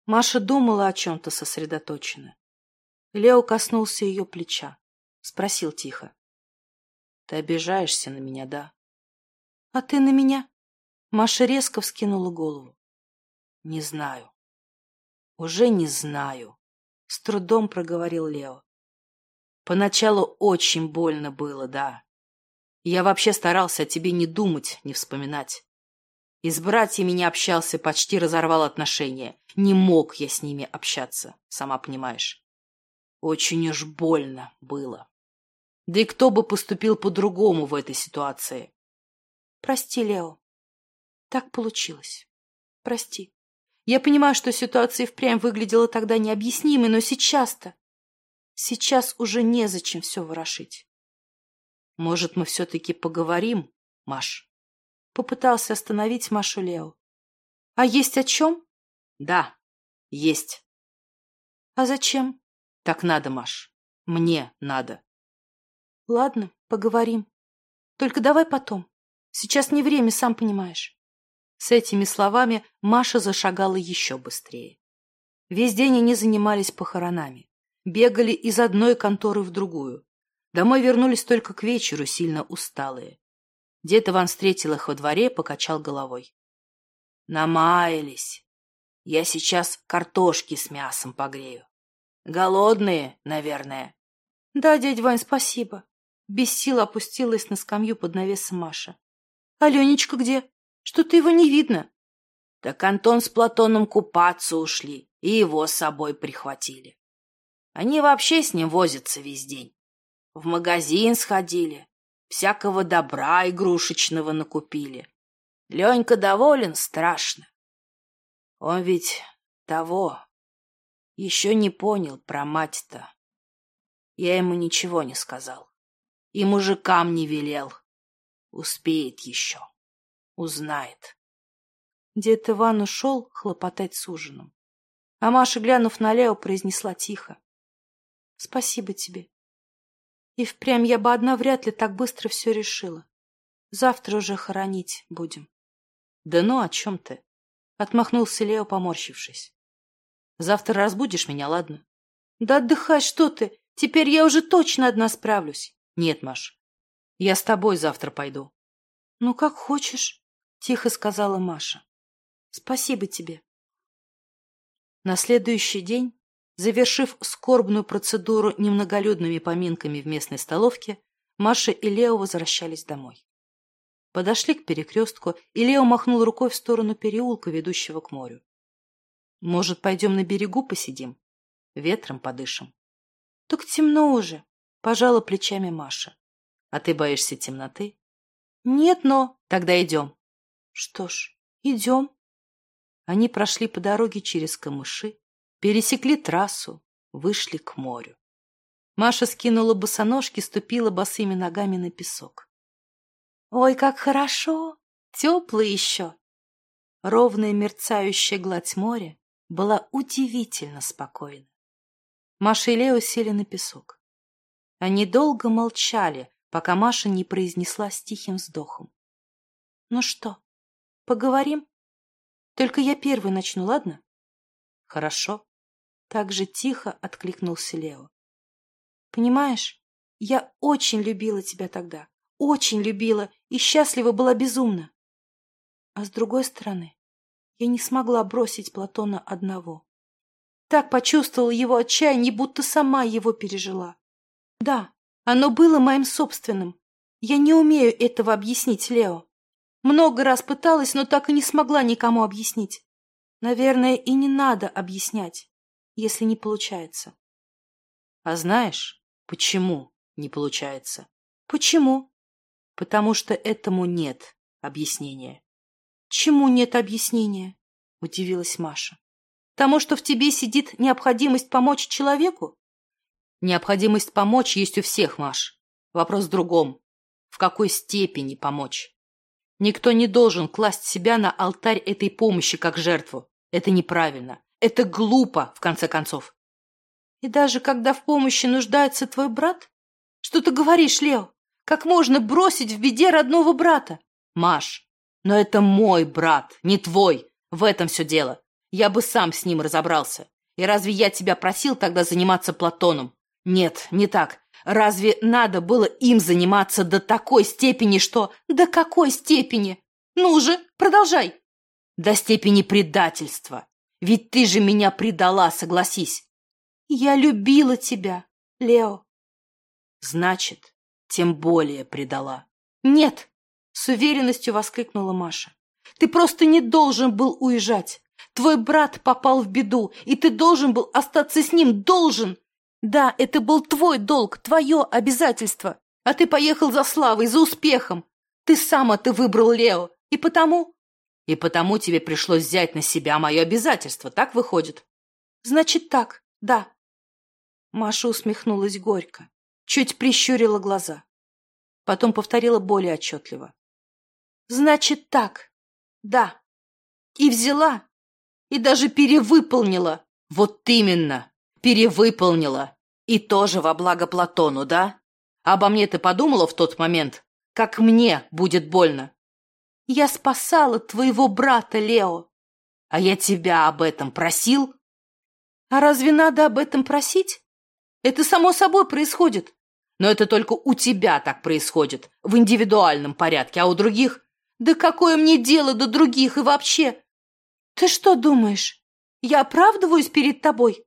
Маша думала о чем-то сосредоточенно. Лео коснулся ее плеча. Спросил тихо. — Ты обижаешься на меня, да? — А ты на меня? Маша резко вскинула голову. «Не знаю. Уже не знаю», — с трудом проговорил Лео. «Поначалу очень больно было, да. Я вообще старался о тебе не думать, не вспоминать. И с братьями не общался, почти разорвал отношения. Не мог я с ними общаться, сама понимаешь. Очень уж больно было. Да и кто бы поступил по-другому в этой ситуации? Прости, Лео, так получилось. Прости. Я понимаю, что ситуация впрямь выглядела тогда необъяснимой, но сейчас-то... Сейчас уже незачем все ворошить. Может, мы все-таки поговорим, Маш? Попытался остановить Машу Лео. А есть о чем? Да, есть. А зачем? Так надо, Маш. Мне надо. Ладно, поговорим. Только давай потом. Сейчас не время, сам понимаешь. С этими словами Маша зашагала еще быстрее. Весь день они занимались похоронами. Бегали из одной конторы в другую. Домой вернулись только к вечеру, сильно усталые. Дед Иван встретил их во дворе, покачал головой. Намаялись. Я сейчас картошки с мясом погрею. Голодные, наверное. Да, дядя Вань, спасибо. Без сил опустилась на скамью под навесом Маша. Аленечка где? Что-то его не видно. Так Антон с Платоном купаться ушли и его с собой прихватили. Они вообще с ним возятся весь день. В магазин сходили, всякого добра игрушечного накупили. Ленька доволен страшно. Он ведь того еще не понял про мать-то. Я ему ничего не сказал. И мужикам не велел. Успеет еще узнает. Дед Иван ушел хлопотать с ужином. А Маша, глянув на Лео, произнесла тихо. Спасибо тебе. И впрямь я бы одна вряд ли так быстро все решила. Завтра уже хоронить будем. Да ну, о чем ты? Отмахнулся Лео, поморщившись. Завтра разбудишь меня, ладно? Да отдыхай, что ты. Теперь я уже точно одна справлюсь. Нет, Маш, я с тобой завтра пойду. Ну, как хочешь, тихо сказала Маша. Спасибо тебе. На следующий день Завершив скорбную процедуру немноголюдными поминками в местной столовке, Маша и Лео возвращались домой. Подошли к перекрестку, и Лео махнул рукой в сторону переулка, ведущего к морю. «Может, пойдем на берегу посидим? Ветром подышим?» «Так темно уже», — пожала плечами Маша. «А ты боишься темноты?» «Нет, но...» «Тогда идем». «Что ж, идем». Они прошли по дороге через камыши, Пересекли трассу, вышли к морю. Маша скинула босоножки, ступила босыми ногами на песок. «Ой, как хорошо! Тепло еще!» Ровная мерцающая гладь моря была удивительно спокойна. Маша и Лео сели на песок. Они долго молчали, пока Маша не произнесла с тихим вздохом. «Ну что, поговорим? Только я первый начну, ладно?» «Хорошо», так же тихо откликнулся Лео. Понимаешь, я очень любила тебя тогда. Очень любила и счастлива была безумно. А с другой стороны, я не смогла бросить Платона одного. Так почувствовала его отчаяние, будто сама его пережила. Да, оно было моим собственным. Я не умею этого объяснить, Лео. Много раз пыталась, но так и не смогла никому объяснить. Наверное, и не надо объяснять если не получается. А знаешь, почему не получается? Почему? Потому что этому нет объяснения. Чему нет объяснения? Удивилась Маша. Тому, что в тебе сидит необходимость помочь человеку? Необходимость помочь есть у всех, Маш. Вопрос в другом. В какой степени помочь? Никто не должен класть себя на алтарь этой помощи как жертву. Это неправильно. Это глупо, в конце концов. И даже когда в помощи нуждается твой брат? Что ты говоришь, Лео? Как можно бросить в беде родного брата? Маш, но это мой брат, не твой. В этом все дело. Я бы сам с ним разобрался. И разве я тебя просил тогда заниматься Платоном? Нет, не так. Разве надо было им заниматься до такой степени, что... До какой степени? Ну же, продолжай. До степени предательства. Ведь ты же меня предала, согласись. Я любила тебя, Лео. Значит, тем более предала. Нет, с уверенностью воскликнула Маша. Ты просто не должен был уезжать. Твой брат попал в беду, и ты должен был остаться с ним, должен. Да, это был твой долг, твое обязательство. А ты поехал за славой, за успехом. Ты сам это выбрал, Лео, и потому и потому тебе пришлось взять на себя мое обязательство, так выходит? Значит так, да. Маша усмехнулась горько, чуть прищурила глаза. Потом повторила более отчетливо. Значит так, да. И взяла, и даже перевыполнила. Вот именно, перевыполнила. И тоже во благо Платону, да? Обо мне ты подумала в тот момент, как мне будет больно? Я спасала твоего брата, Лео. А я тебя об этом просил? А разве надо об этом просить? Это само собой происходит. Но это только у тебя так происходит, в индивидуальном порядке, а у других... Да какое мне дело до других и вообще? Ты что думаешь, я оправдываюсь перед тобой?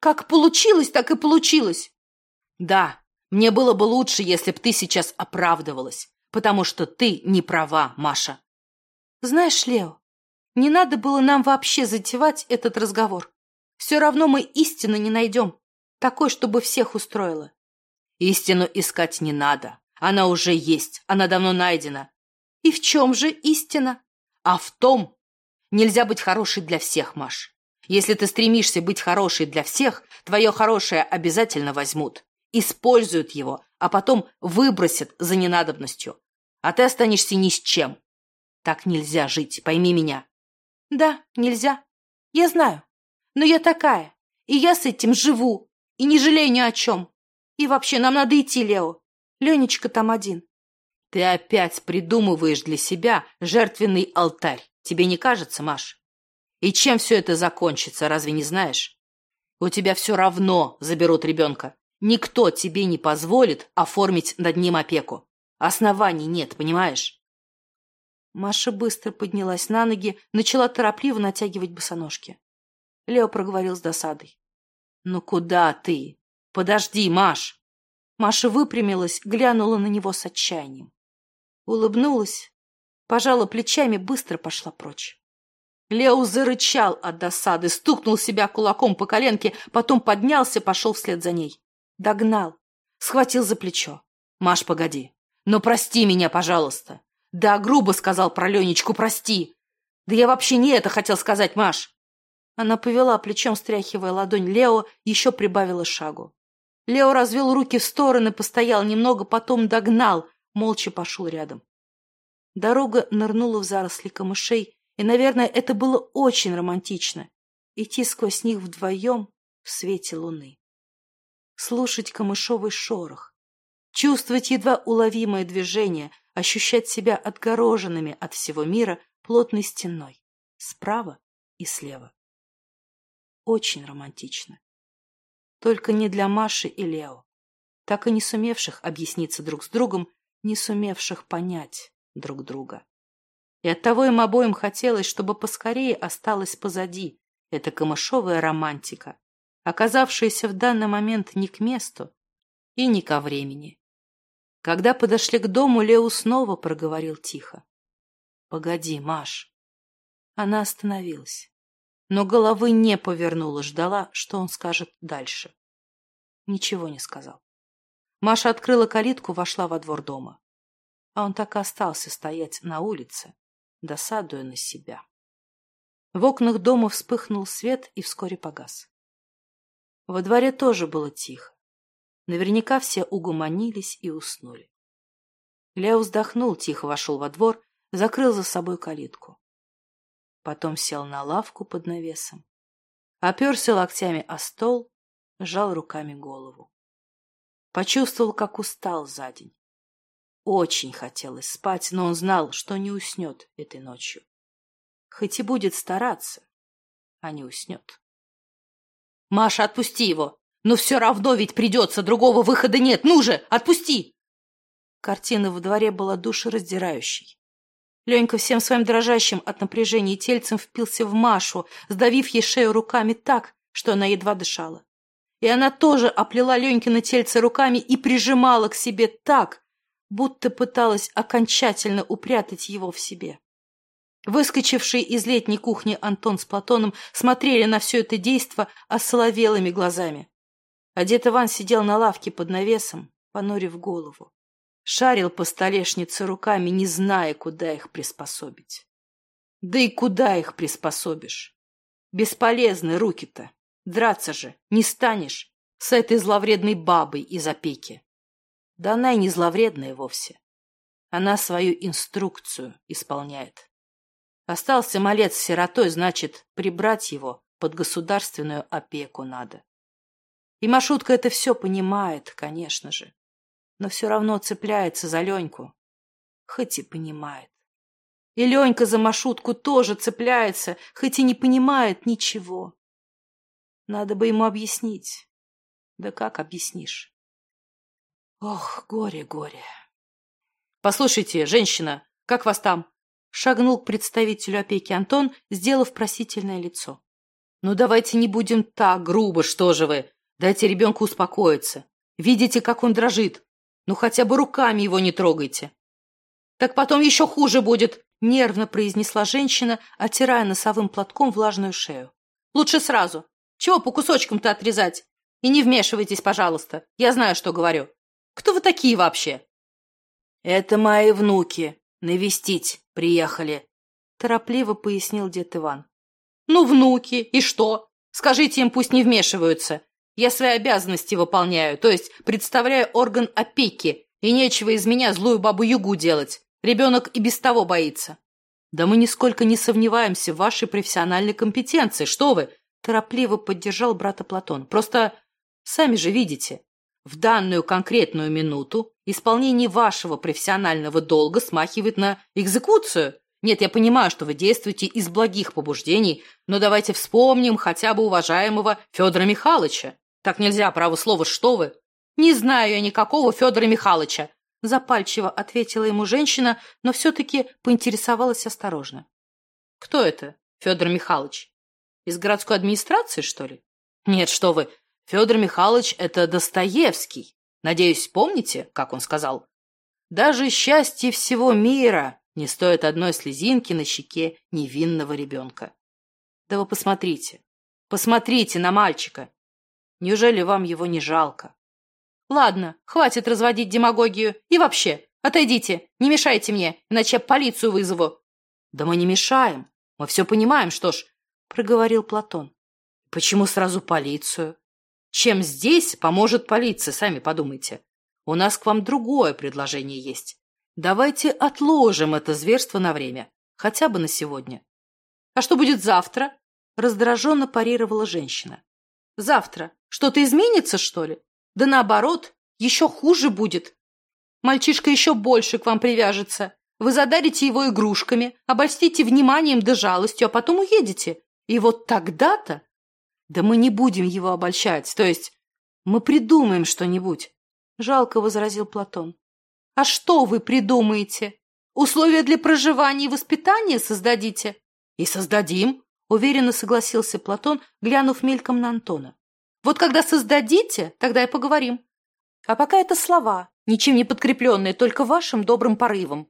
Как получилось, так и получилось. Да, мне было бы лучше, если б ты сейчас оправдывалась потому что ты не права, Маша. Знаешь, Лео, не надо было нам вообще затевать этот разговор. Все равно мы истину не найдем, такой, чтобы всех устроило. Истину искать не надо. Она уже есть, она давно найдена. И в чем же истина? А в том, нельзя быть хорошей для всех, Маш. Если ты стремишься быть хорошей для всех, твое хорошее обязательно возьмут, используют его, а потом выбросят за ненадобностью а ты останешься ни с чем. Так нельзя жить, пойми меня. Да, нельзя. Я знаю. Но я такая, и я с этим живу. и не жалею ни о чем. И вообще, нам надо идти, Лео. Ленечка там один. Ты опять придумываешь для себя жертвенный алтарь. Тебе не кажется, Маш? И чем все это закончится, разве не знаешь? У тебя все равно заберут ребенка. Никто тебе не позволит оформить над ним опеку. Оснований нет, понимаешь? Маша быстро поднялась на ноги, начала торопливо натягивать босоножки. Лео проговорил с досадой. «Ну куда ты? Подожди, Маш!» Маша выпрямилась, глянула на него с отчаянием. Улыбнулась, пожала плечами, быстро пошла прочь. Лео зарычал от досады, стукнул себя кулаком по коленке, потом поднялся, пошел вслед за ней. Догнал, схватил за плечо. «Маш, погоди. Но прости меня, пожалуйста. Да, грубо сказал про Ленечку, прости. Да я вообще не это хотел сказать, Маш. Она повела плечом, стряхивая ладонь Лео, еще прибавила шагу. Лео развел руки в стороны, постоял немного, потом догнал, молча пошел рядом. Дорога нырнула в заросли камышей, и, наверное, это было очень романтично — идти сквозь них вдвоем в свете луны. Слушать камышовый шорох, чувствовать едва уловимое движение, ощущать себя отгороженными от всего мира плотной стеной, справа и слева. Очень романтично. Только не для Маши и Лео, так и не сумевших объясниться друг с другом, не сумевших понять друг друга. И оттого им обоим хотелось, чтобы поскорее осталась позади эта камышовая романтика, оказавшаяся в данный момент не к месту и не ко времени. Когда подошли к дому, Лео снова проговорил тихо. «Погоди, Маш». Она остановилась но головы не повернула, ждала, что он скажет дальше. Ничего не сказал. Маша открыла калитку, вошла во двор дома. А он так и остался стоять на улице, досадуя на себя. В окнах дома вспыхнул свет и вскоре погас. Во дворе тоже было тихо. Наверняка все угомонились и уснули. Лео вздохнул, тихо вошел во двор, закрыл за собой калитку. Потом сел на лавку под навесом, оперся локтями о стол, сжал руками голову. Почувствовал, как устал за день. Очень хотелось спать, но он знал, что не уснет этой ночью. Хоть и будет стараться, а не уснет. «Маша, отпусти его! Но все равно ведь придется, другого выхода нет! Ну же, отпусти!» Картина во дворе была душераздирающей. Ленька всем своим дрожащим от напряжения тельцем впился в Машу, сдавив ей шею руками так, что она едва дышала. И она тоже оплела Ленькино тельце руками и прижимала к себе так, будто пыталась окончательно упрятать его в себе. Выскочившие из летней кухни Антон с Платоном смотрели на все это действо осоловелыми глазами. Дед Иван сидел на лавке под навесом, понурив голову. Шарил по столешнице руками, не зная, куда их приспособить. Да и куда их приспособишь? Бесполезны руки-то. Драться же не станешь с этой зловредной бабой из опеки. Да она и не зловредная вовсе. Она свою инструкцию исполняет. Остался малец сиротой, значит, прибрать его под государственную опеку надо. И Машутка это все понимает, конечно же но все равно цепляется за Леньку, хоть и понимает. И Ленька за Машутку тоже цепляется, хоть и не понимает ничего. Надо бы ему объяснить. Да как объяснишь? Ох, горе, горе. Послушайте, женщина, как вас там? Шагнул к представителю опеки Антон, сделав просительное лицо. Ну давайте не будем так грубо, что же вы. Дайте ребенку успокоиться. Видите, как он дрожит. Ну хотя бы руками его не трогайте. Так потом еще хуже будет, нервно произнесла женщина, оттирая носовым платком влажную шею. Лучше сразу. Чего по кусочкам-то отрезать? И не вмешивайтесь, пожалуйста. Я знаю, что говорю. Кто вы такие вообще? Это мои внуки. Навестить приехали. Торопливо пояснил дед Иван. Ну, внуки, и что? Скажите им, пусть не вмешиваются. Я свои обязанности выполняю, то есть представляю орган опеки, и нечего из меня злую бабу-югу делать. Ребенок и без того боится. Да мы нисколько не сомневаемся в вашей профессиональной компетенции. Что вы? Торопливо поддержал брата Платон. Просто Сами же видите, в данную конкретную минуту исполнение вашего профессионального долга смахивает на экзекуцию. Нет, я понимаю, что вы действуете из благих побуждений, но давайте вспомним хотя бы уважаемого Федора Михайловича. Так нельзя, право слово, что вы. Не знаю я никакого Федора Михайловича. Запальчиво ответила ему женщина, но все-таки поинтересовалась осторожно. Кто это, Федор Михайлович? Из городской администрации, что ли? Нет, что вы, Федор Михайлович – это Достоевский. Надеюсь, помните, как он сказал? Даже счастье всего мира не стоит одной слезинки на щеке невинного ребенка. Да вы посмотрите, посмотрите на мальчика. Неужели вам его не жалко? Ладно, хватит разводить демагогию. И вообще, отойдите, не мешайте мне, иначе я полицию вызову. Да мы не мешаем, мы все понимаем, что ж, проговорил Платон. Почему сразу полицию? Чем здесь поможет полиция, сами подумайте. У нас к вам другое предложение есть. Давайте отложим это зверство на время, хотя бы на сегодня. А что будет завтра? Раздраженно парировала женщина. Завтра что-то изменится, что ли? Да наоборот, еще хуже будет. Мальчишка еще больше к вам привяжется. Вы задарите его игрушками, обольстите вниманием да жалостью, а потом уедете. И вот тогда-то да мы не будем его обольщать, то есть мы придумаем что-нибудь. Жалко возразил Платон. А что вы придумаете? Условия для проживания и воспитания создадите? И создадим, уверенно согласился Платон, глянув мельком на Антона. Вот когда создадите, тогда и поговорим. А пока это слова, ничем не подкрепленные только вашим добрым порывом.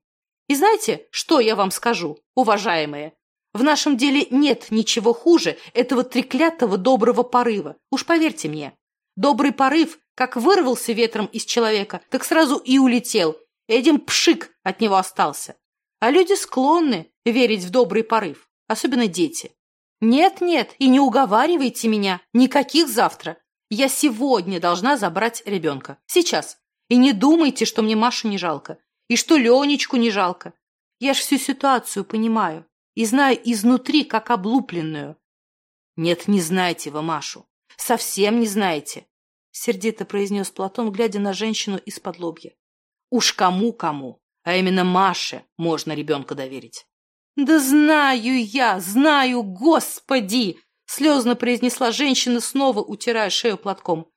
И знаете, что я вам скажу, уважаемые? В нашем деле нет ничего хуже этого треклятого доброго порыва. Уж поверьте мне. Добрый порыв, как вырвался ветром из человека, так сразу и улетел. Эдим пшик от него остался. А люди склонны верить в добрый порыв, особенно дети. Нет-нет, и не уговаривайте меня, никаких завтра. Я сегодня должна забрать ребенка. Сейчас. И не думайте, что мне Машу не жалко. И что Ленечку не жалко. Я ж всю ситуацию понимаю и знаю изнутри, как облупленную. Нет, не знаете вы Машу. Совсем не знаете, сердито произнес Платон, глядя на женщину из-под лобья. Уж кому-кому, а именно Маше можно ребенка доверить. Да знаю я, знаю, господи! Слезно произнесла женщина, снова утирая шею платком.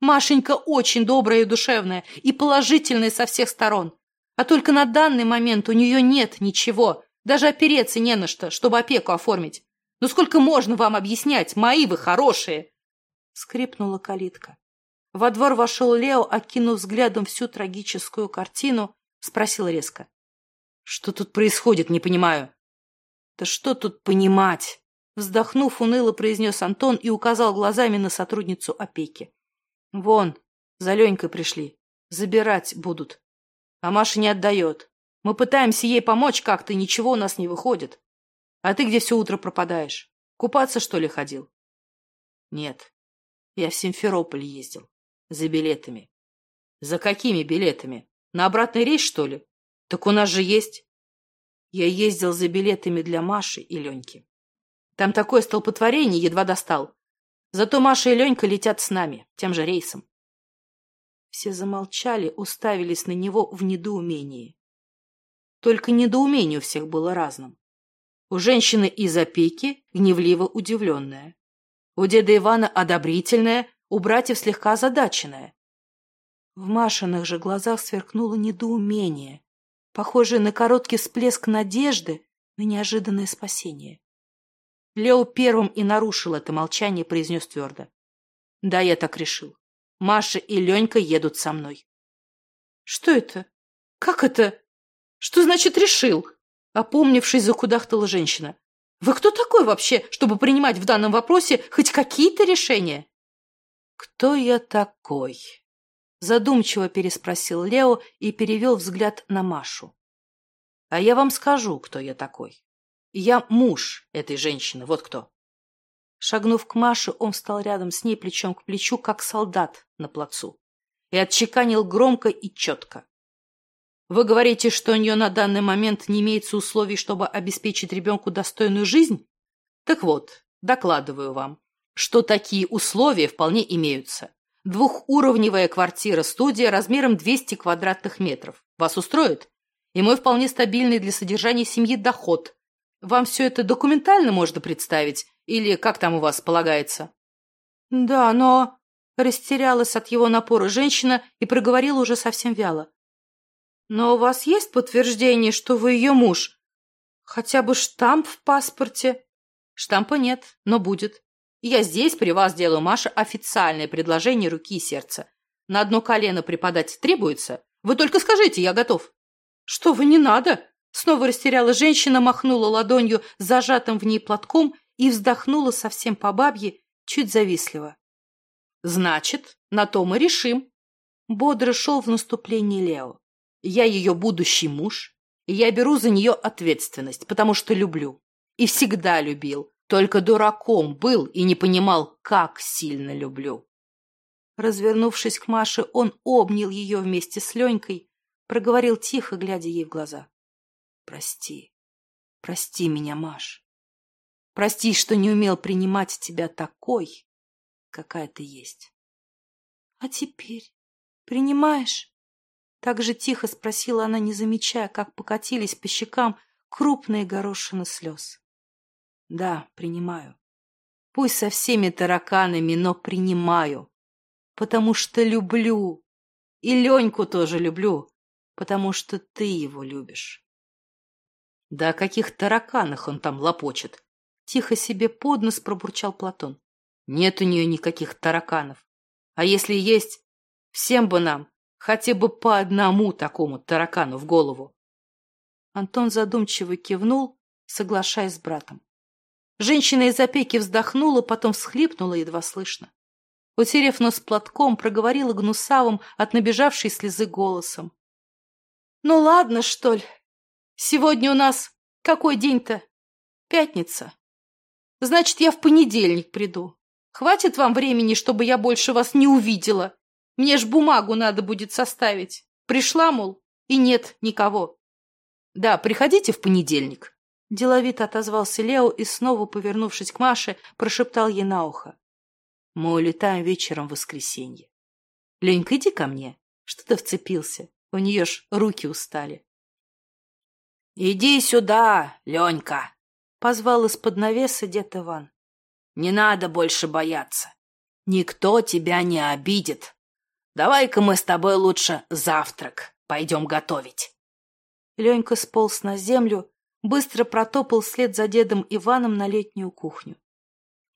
Машенька очень добрая и душевная, и положительная со всех сторон. А только на данный момент у нее нет ничего, даже опереться не на что, чтобы опеку оформить. Ну сколько можно вам объяснять? Мои вы хорошие!» Скрипнула калитка. Во двор вошел Лео, окинув взглядом всю трагическую картину, спросил резко. «Что тут происходит, не понимаю?» «Да что тут понимать?» Вздохнув, уныло произнес Антон и указал глазами на сотрудницу опеки. «Вон, за Ленькой пришли. Забирать будут. А Маша не отдает. Мы пытаемся ей помочь как-то, ничего у нас не выходит. А ты где все утро пропадаешь? Купаться, что ли, ходил? Нет. Я в Симферополь ездил. За билетами. За какими билетами? На обратный рейс, что ли? Так у нас же есть. Я ездил за билетами для Маши и Леньки. Там такое столпотворение едва достал. Зато Маша и Ленька летят с нами, тем же рейсом. Все замолчали, уставились на него в недоумении. Только недоумение у всех было разным. У женщины из опеки гневливо удивленная. У деда Ивана одобрительная, у братьев слегка озадаченная. В Машиных же глазах сверкнуло недоумение, похожее на короткий всплеск надежды на неожиданное спасение. Лео первым и нарушил это молчание, произнес твердо. Да, я так решил. Маша и Ленька едут со мной. Что это? Как это? Что значит решил? Опомнившись, закудахтала женщина. Вы кто такой вообще, чтобы принимать в данном вопросе хоть какие-то решения? Кто я такой? Задумчиво переспросил Лео и перевел взгляд на Машу. А я вам скажу, кто я такой. Я муж этой женщины, вот кто. Шагнув к Маше, он встал рядом с ней плечом к плечу, как солдат на плацу, и отчеканил громко и четко. Вы говорите, что у нее на данный момент не имеется условий, чтобы обеспечить ребенку достойную жизнь? Так вот, докладываю вам, что такие условия вполне имеются. Двухуровневая квартира-студия размером 200 квадратных метров. Вас устроит? И мой вполне стабильный для содержания семьи доход. Вам все это документально можно представить? Или как там у вас полагается? Да, но... Растерялась от его напора женщина и проговорила уже совсем вяло. Но у вас есть подтверждение, что вы ее муж? Хотя бы штамп в паспорте? Штампа нет, но будет. Я здесь при вас делаю, Маша, официальное предложение руки и сердца. На одно колено преподать требуется? Вы только скажите, я готов. Что вы, не надо? Снова растеряла женщина, махнула ладонью зажатым в ней платком и вздохнула совсем по бабье, чуть завистливо. Значит, на то мы решим. Бодро шел в наступление Лео. Я ее будущий муж, и я беру за нее ответственность, потому что люблю. И всегда любил. Только дураком был и не понимал, как сильно люблю. Развернувшись к Маше, он обнял ее вместе с Ленькой, проговорил тихо, глядя ей в глаза. «Прости, прости меня, Маш. Прости, что не умел принимать тебя такой, какая ты есть». «А теперь принимаешь?» Так же тихо спросила она, не замечая, как покатились по щекам крупные горошины слез. Да, принимаю. Пусть со всеми тараканами, но принимаю. Потому что люблю. И Леньку тоже люблю. Потому что ты его любишь. Да о каких тараканах он там лопочет? Тихо себе под нос пробурчал Платон. Нет у нее никаких тараканов. А если есть, всем бы нам хотя бы по одному такому таракану в голову. Антон задумчиво кивнул, соглашаясь с братом. Женщина из опеки вздохнула, потом всхлипнула едва слышно. Утерев нос платком, проговорила гнусавым от набежавшей слезы голосом. «Ну ладно, что ли. Сегодня у нас какой день-то? Пятница. Значит, я в понедельник приду. Хватит вам времени, чтобы я больше вас не увидела? Мне ж бумагу надо будет составить. Пришла, мол, и нет никого. Да, приходите в понедельник. Деловито отозвался Лео и, снова повернувшись к Маше, прошептал ей на ухо. «Мы улетаем вечером в воскресенье. Ленька, иди ко мне. Что ты вцепился? У нее ж руки устали». «Иди сюда, Ленька!» — позвал из-под навеса дед Иван. «Не надо больше бояться. Никто тебя не обидит. Давай-ка мы с тобой лучше завтрак пойдем готовить». Ленька сполз на землю, быстро протопал вслед за дедом Иваном на летнюю кухню.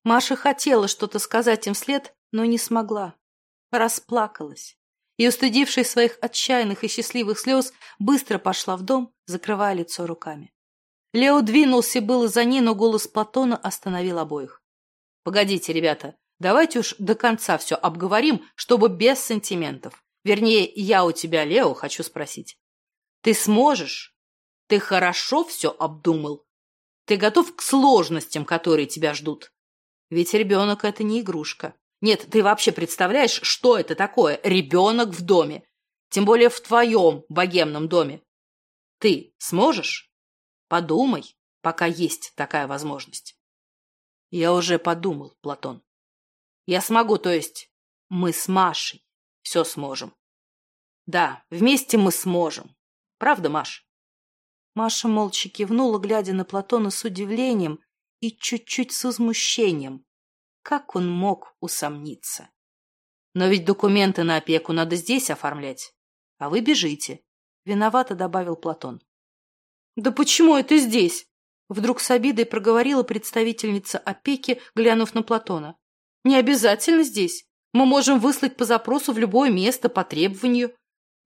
Маша хотела что-то сказать им вслед, но не смогла. Расплакалась. И, устыдившись своих отчаянных и счастливых слез, быстро пошла в дом, закрывая лицо руками. Лео двинулся было за ней, но голос Платона остановил обоих. «Погодите, ребята, давайте уж до конца все обговорим, чтобы без сантиментов. Вернее, я у тебя, Лео, хочу спросить. Ты сможешь ты хорошо все обдумал? Ты готов к сложностям, которые тебя ждут? Ведь ребенок — это не игрушка. Нет, ты вообще представляешь, что это такое? Ребенок в доме. Тем более в твоем богемном доме. Ты сможешь? Подумай, пока есть такая возможность. Я уже подумал, Платон. Я смогу, то есть мы с Машей все сможем. Да, вместе мы сможем. Правда, Маш? Маша молча кивнула, глядя на Платона с удивлением и чуть-чуть с возмущением. Как он мог усомниться? Но ведь документы на опеку надо здесь оформлять, а вы бежите. Виновато добавил Платон. Да почему это здесь? Вдруг с обидой проговорила представительница опеки, глянув на Платона. Не обязательно здесь. Мы можем выслать по запросу в любое место по требованию.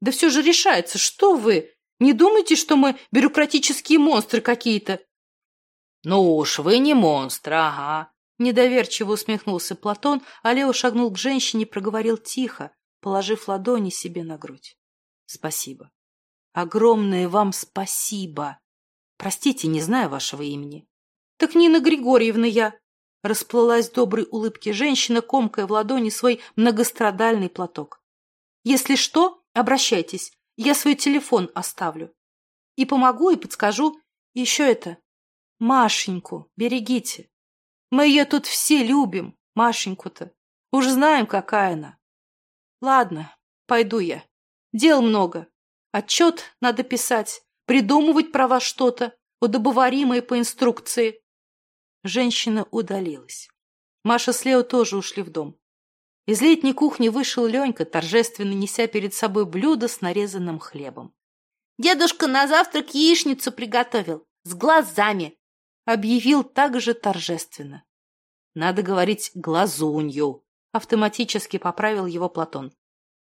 Да все же решается, что вы? Не думайте, что мы бюрократические монстры какие-то. Ну уж вы не монстры, ага. Недоверчиво усмехнулся Платон, а Лео шагнул к женщине и проговорил тихо, положив ладони себе на грудь. Спасибо. Огромное вам спасибо. Простите, не знаю вашего имени. Так Нина Григорьевна я. Расплылась в доброй улыбке женщина, комкая в ладони свой многострадальный платок. Если что, обращайтесь. Я свой телефон оставлю. И помогу, и подскажу. И еще это. Машеньку берегите. Мы ее тут все любим, Машеньку-то. Уж знаем, какая она. Ладно, пойду я. Дел много. Отчет надо писать, придумывать про вас что-то, удобоваримое по инструкции. Женщина удалилась. Маша с Лео тоже ушли в дом. Из летней кухни вышел Ленька, торжественно неся перед собой блюдо с нарезанным хлебом. «Дедушка на завтрак яичницу приготовил, с глазами!» Объявил также торжественно. «Надо говорить глазунью», — автоматически поправил его Платон.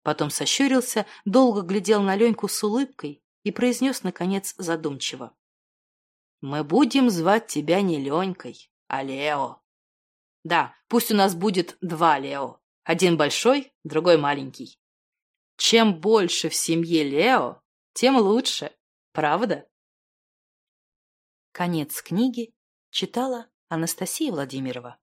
Потом сощурился, долго глядел на Леньку с улыбкой и произнес, наконец, задумчиво. «Мы будем звать тебя не Ленькой, а Лео. Да, пусть у нас будет два Лео. Один большой, другой маленький. Чем больше в семье Лео, тем лучше, правда?» Конец книги читала Анастасия Владимирова.